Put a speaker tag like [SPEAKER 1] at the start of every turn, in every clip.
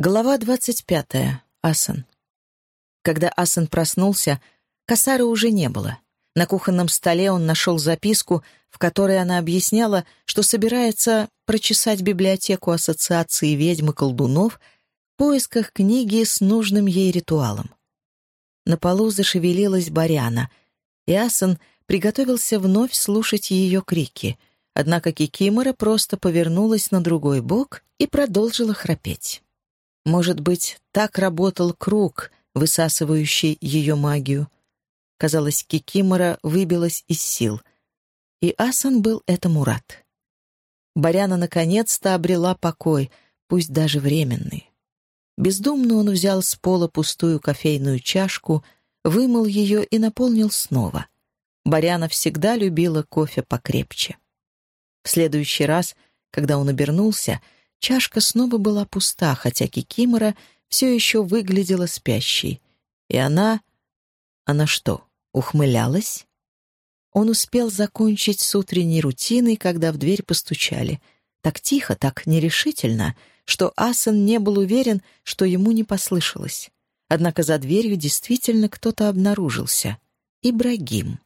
[SPEAKER 1] Глава двадцать пятая. Асан. Когда Асан проснулся, Касары уже не было. На кухонном столе он нашел записку, в которой она объясняла, что собирается прочесать библиотеку Ассоциации ведьм и колдунов в поисках книги с нужным ей ритуалом. На полу зашевелилась Баряна, и Асан приготовился вновь слушать ее крики, однако Кикимора просто повернулась на другой бок и продолжила храпеть. Может быть, так работал круг, высасывающий ее магию. Казалось, Кикимора выбилась из сил. И Асан был этому рад. Баряна наконец-то обрела покой, пусть даже временный. Бездумно он взял с пола пустую кофейную чашку, вымыл ее и наполнил снова. Баряна всегда любила кофе покрепче. В следующий раз, когда он обернулся — Чашка снова была пуста, хотя Кикимора все еще выглядела спящей. И она... Она что, ухмылялась? Он успел закончить с утренней рутиной, когда в дверь постучали. Так тихо, так нерешительно, что Асан не был уверен, что ему не послышалось. Однако за дверью действительно кто-то обнаружился. Ибрагим.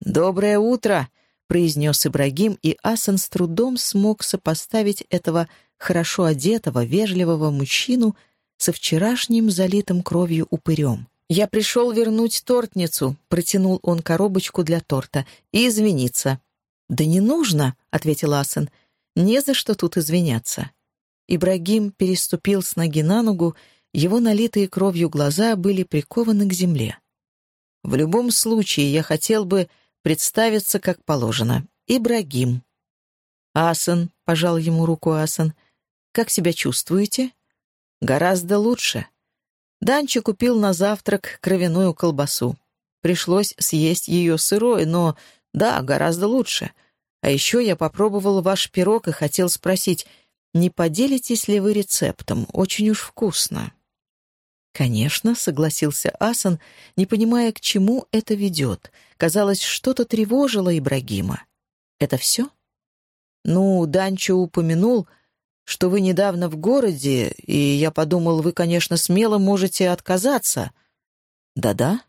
[SPEAKER 1] «Доброе утро!» Произнес Ибрагим, и Асан с трудом смог сопоставить этого хорошо одетого, вежливого мужчину со вчерашним залитым кровью упырем. «Я пришел вернуть тортницу», — протянул он коробочку для торта, — «и извиниться». «Да не нужно», — ответил Асан. «Не за что тут извиняться». Ибрагим переступил с ноги на ногу, его налитые кровью глаза были прикованы к земле. «В любом случае, я хотел бы представиться как положено. Ибрагим. «Асан», — пожал ему руку Асан, — «как себя чувствуете?» «Гораздо лучше». Данчо купил на завтрак кровяную колбасу. Пришлось съесть ее сырой, но, да, гораздо лучше. А еще я попробовал ваш пирог и хотел спросить, не поделитесь ли вы рецептом? Очень уж вкусно. «Конечно», — согласился Асан, не понимая, к чему это ведет. Казалось, что-то тревожило Ибрагима. «Это все?» «Ну, Данчо упомянул, что вы недавно в городе, и я подумал, вы, конечно, смело можете отказаться». «Да-да.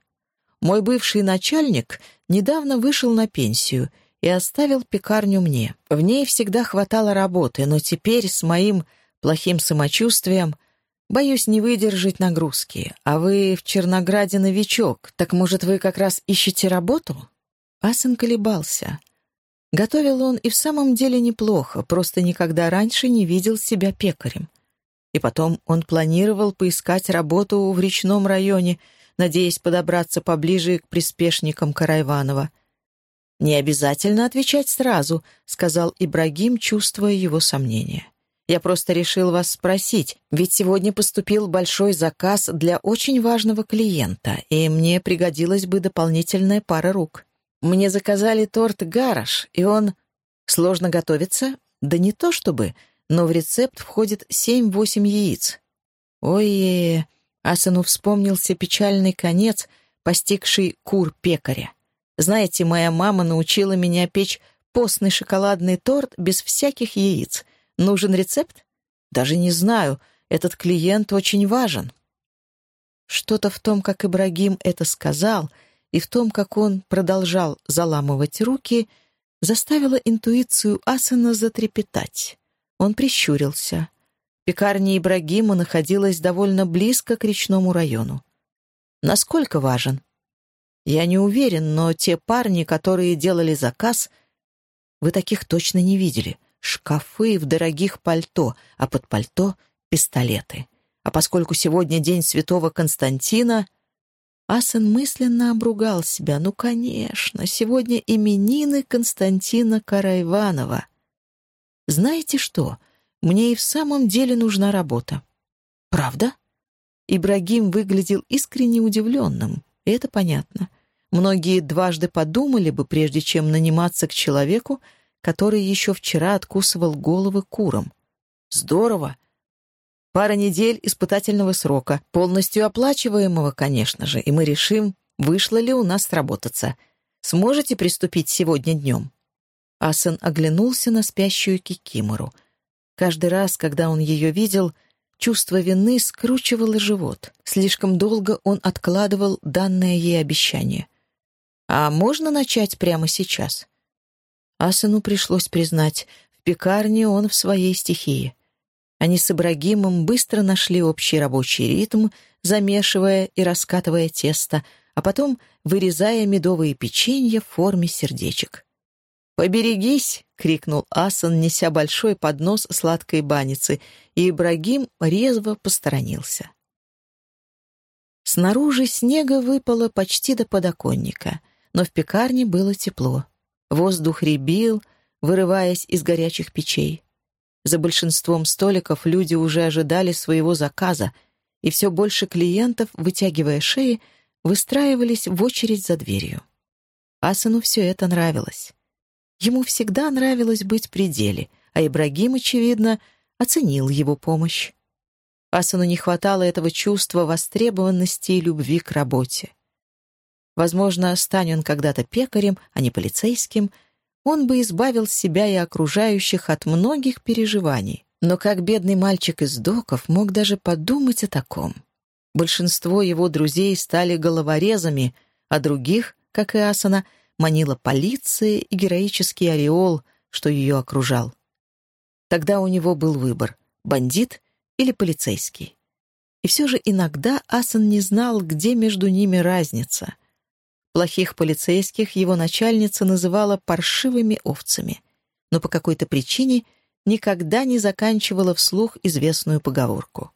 [SPEAKER 1] Мой бывший начальник недавно вышел на пенсию и оставил пекарню мне. В ней всегда хватало работы, но теперь с моим плохим самочувствием — Боюсь не выдержать нагрузки. А вы в Чернограде новичок, так, может, вы как раз ищете работу?» Асан колебался. Готовил он и в самом деле неплохо, просто никогда раньше не видел себя пекарем. И потом он планировал поискать работу в речном районе, надеясь подобраться поближе к приспешникам Карайванова. «Не обязательно отвечать сразу», — сказал Ибрагим, чувствуя его сомнения. Я просто решил вас спросить, ведь сегодня поступил большой заказ для очень важного клиента, и мне пригодилась бы дополнительная пара рук. Мне заказали торт «Гараж», и он... Сложно готовится? Да не то чтобы, но в рецепт входит семь-восемь яиц. Ой, Асану вспомнился печальный конец, постигший кур пекаря. Знаете, моя мама научила меня печь постный шоколадный торт без всяких яиц — Нужен рецепт? Даже не знаю. Этот клиент очень важен. Что-то в том, как Ибрагим это сказал, и в том, как он продолжал заламывать руки, заставило интуицию Асана затрепетать. Он прищурился. Пекарня Ибрагима находилась довольно близко к речному району. Насколько важен? Я не уверен, но те парни, которые делали заказ, вы таких точно не видели — шкафы в дорогих пальто, а под пальто — пистолеты. А поскольку сегодня день святого Константина, Асан мысленно обругал себя. Ну, конечно, сегодня именины Константина Карайванова. Знаете что? Мне и в самом деле нужна работа. Правда? Ибрагим выглядел искренне удивленным, это понятно. Многие дважды подумали бы, прежде чем наниматься к человеку, который еще вчера откусывал головы курам. Здорово! Пара недель испытательного срока, полностью оплачиваемого, конечно же, и мы решим, вышло ли у нас сработаться. Сможете приступить сегодня днем?» Асан оглянулся на спящую Кикимору. Каждый раз, когда он ее видел, Чувство вины скручивало живот. Слишком долго он откладывал данное ей обещание. «А можно начать прямо сейчас?» Асану пришлось признать, в пекарне он в своей стихии. Они с Ибрагимом быстро нашли общий рабочий ритм, замешивая и раскатывая тесто, а потом вырезая медовые печенья в форме сердечек. «Поберегись!» — крикнул Асан, неся большой поднос сладкой баницы, и Ибрагим резво посторонился. Снаружи снега выпало почти до подоконника, но в пекарне было тепло. Воздух рябил, вырываясь из горячих печей. За большинством столиков люди уже ожидали своего заказа, и все больше клиентов, вытягивая шеи, выстраивались в очередь за дверью. Асану все это нравилось. Ему всегда нравилось быть при деле, а Ибрагим, очевидно, оценил его помощь. Асану не хватало этого чувства востребованности и любви к работе. Возможно, стань он когда-то пекарем, а не полицейским, он бы избавил себя и окружающих от многих переживаний. Но как бедный мальчик из доков мог даже подумать о таком? Большинство его друзей стали головорезами, а других, как и Асана, — манила полиция и героический ореол, что ее окружал. Тогда у него был выбор — бандит или полицейский. И все же иногда Асан не знал, где между ними разница. Плохих полицейских его начальница называла паршивыми овцами, но по какой-то причине никогда не заканчивала вслух известную поговорку.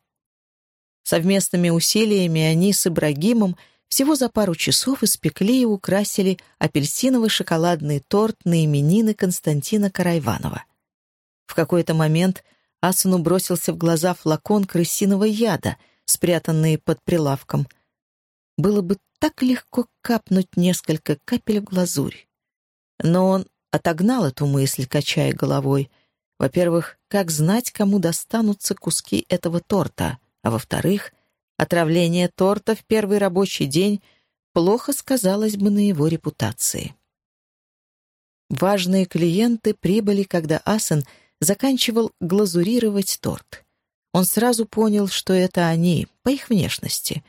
[SPEAKER 1] Совместными усилиями они с Ибрагимом — всего за пару часов испекли и украсили апельсиновый шоколадный торт на именины Константина Карайванова. В какой-то момент Асуну бросился в глаза флакон крысиного яда, спрятанный под прилавком. Было бы так легко капнуть несколько капель в глазурь. Но он отогнал эту мысль, качая головой. Во-первых, как знать, кому достанутся куски этого торта, а во-вторых — Отравление торта в первый рабочий день плохо сказалось бы на его репутации. Важные клиенты прибыли, когда Асен заканчивал глазурировать торт. Он сразу понял, что это они, по их внешности.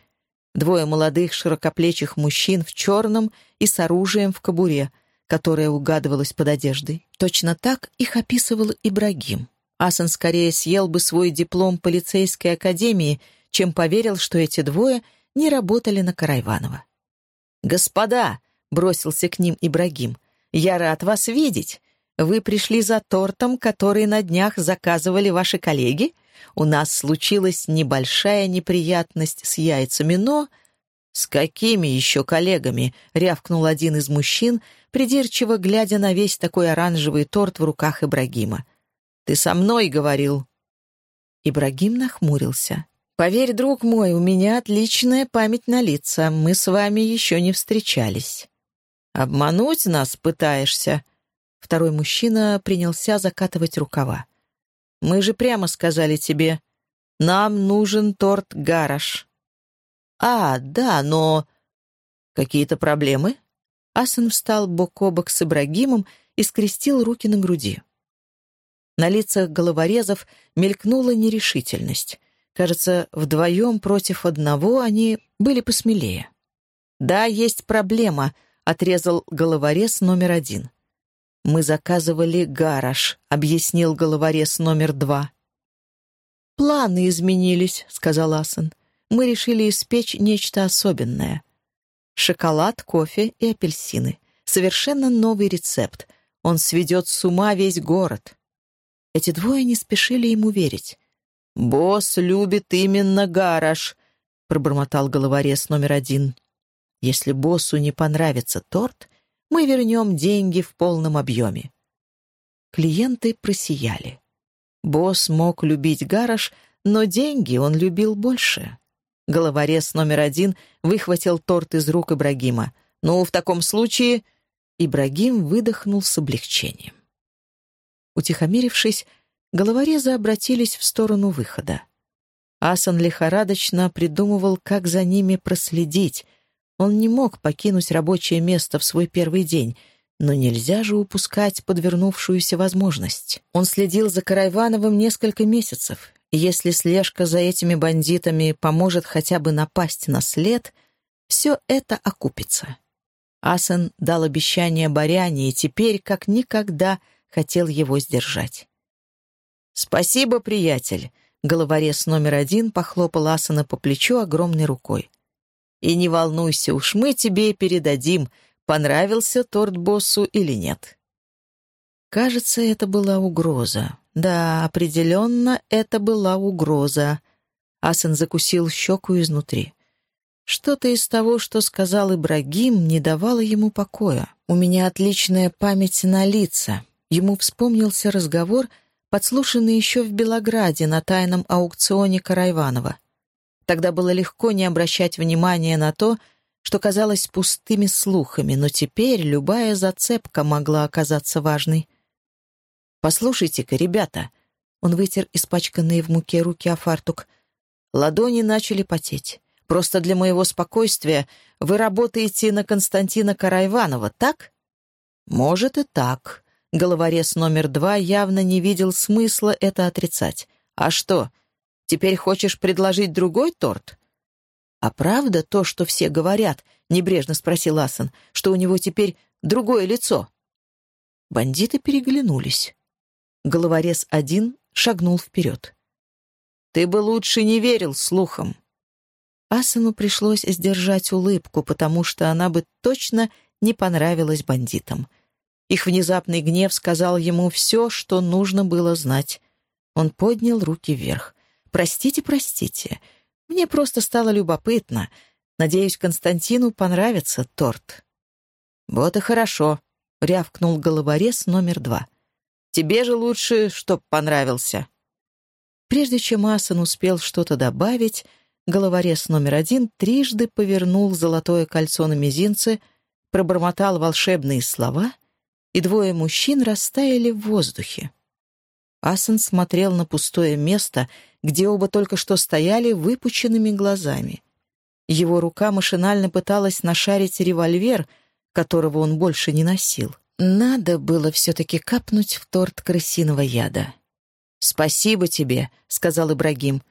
[SPEAKER 1] Двое молодых широкоплечих мужчин в черном и с оружием в кобуре, которое угадывалось под одеждой. Точно так их описывал Ибрагим. Асан скорее съел бы свой диплом полицейской академии, чем поверил, что эти двое не работали на Карайванова. «Господа!» — бросился к ним Ибрагим. «Я рад вас видеть. Вы пришли за тортом, который на днях заказывали ваши коллеги? У нас случилась небольшая неприятность с яйцами, но...» «С какими еще коллегами?» — рявкнул один из мужчин, придирчиво глядя на весь такой оранжевый торт в руках Ибрагима. «Ты со мной говорил?» Ибрагим нахмурился. «Поверь, друг мой, у меня отличная память на лица. Мы с вами еще не встречались». «Обмануть нас пытаешься?» Второй мужчина принялся закатывать рукава. «Мы же прямо сказали тебе, нам нужен торт гараж». «А, да, но...» «Какие-то проблемы?» Асан встал бок о бок с Ибрагимом и скрестил руки на груди. На лицах головорезов мелькнула нерешительность. Кажется, вдвоем против одного они были посмелее. «Да, есть проблема», — отрезал головорез номер один. «Мы заказывали гараж», — объяснил головорез номер два. «Планы изменились», — сказал Асан. «Мы решили испечь нечто особенное. Шоколад, кофе и апельсины. Совершенно новый рецепт. Он сведет с ума весь город». Эти двое не спешили ему верить. «Босс любит именно гараж», — пробормотал головорез номер один. «Если боссу не понравится торт, мы вернем деньги в полном объеме». Клиенты просияли. Босс мог любить гараж, но деньги он любил больше. Головорез номер один выхватил торт из рук Ибрагима. «Ну, в таком случае...» Ибрагим выдохнул с облегчением. Утихомирившись, Головорезы обратились в сторону выхода. Асан лихорадочно придумывал, как за ними проследить. Он не мог покинуть рабочее место в свой первый день, но нельзя же упускать подвернувшуюся возможность. Он следил за Карайвановым несколько месяцев, Если слежка за этими бандитами поможет хотя бы напасть на след, все это окупится. Асен дал обещание Баряне и теперь, как никогда, хотел его сдержать. «Спасибо, приятель!» — головорез номер один похлопал Асана по плечу огромной рукой. «И не волнуйся, уж мы тебе передадим, понравился торт боссу или нет». Кажется, это была угроза. Да, определенно, это была угроза. Асан закусил щеку изнутри. Что-то из того, что сказал Ибрагим, не давало ему покоя. У меня отличная память на лица. Ему вспомнился разговор, подслушанный еще в Белограде на тайном аукционе Карайванова. Тогда было легко не обращать внимания на то, что казалось пустыми слухами, но теперь любая зацепка могла оказаться важной. «Послушайте-ка, ребята!» Он вытер испачканные в муке руки о фартук. Ладони начали потеть. «Просто для моего спокойствия вы работаете на Константина Карайванова, так?» «Может и так». Головорез номер два явно не видел смысла это отрицать. «А что, теперь хочешь предложить другой торт?» «А правда то, что все говорят?» — небрежно спросил Асан, «что у него теперь другое лицо?» Бандиты переглянулись. Головорез один шагнул вперед. «Ты бы лучше не верил слухам». Асану пришлось сдержать улыбку, потому что она бы точно не понравилась бандитам. Их внезапный гнев сказал ему все, что нужно было знать. Он поднял руки вверх. «Простите, простите. Мне просто стало любопытно. Надеюсь, Константину понравится торт». «Вот и хорошо», — рявкнул головорез номер два. Тебе же лучше, чтоб понравился». Прежде чем Асан успел что-то добавить, головорез номер один трижды повернул золотое кольцо на мизинце, пробормотал волшебные слова, и двое мужчин растаяли в воздухе. Асан смотрел на пустое место, где оба только что стояли выпученными глазами. Его рука машинально пыталась нашарить револьвер, которого он больше не носил. Надо было все-таки капнуть в торт крысиного яда. «Спасибо тебе», — сказал Ибрагим.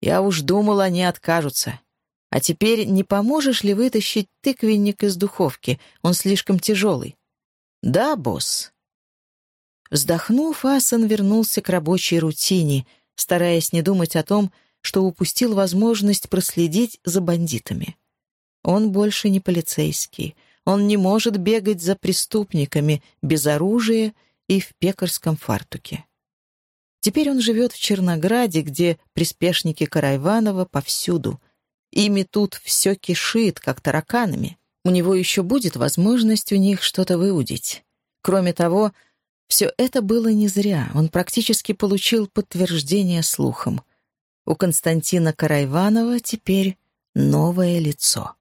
[SPEAKER 1] «Я уж думал, они откажутся. А теперь не поможешь ли вытащить тыквенник из духовки? Он слишком тяжелый». «Да, босс». Вздохнув, Асан вернулся к рабочей рутине, стараясь не думать о том, что упустил возможность проследить за бандитами. Он больше не полицейский — он не может бегать за преступниками без оружия и в пекарском фартуке. Теперь он живет в Чернограде, где приспешники Карайванова повсюду. Ими тут все кишит, как тараканами. У него еще будет возможность у них что-то выудить. Кроме того, все это было не зря. Он практически получил подтверждение слухом. У Константина Карайванова теперь новое лицо.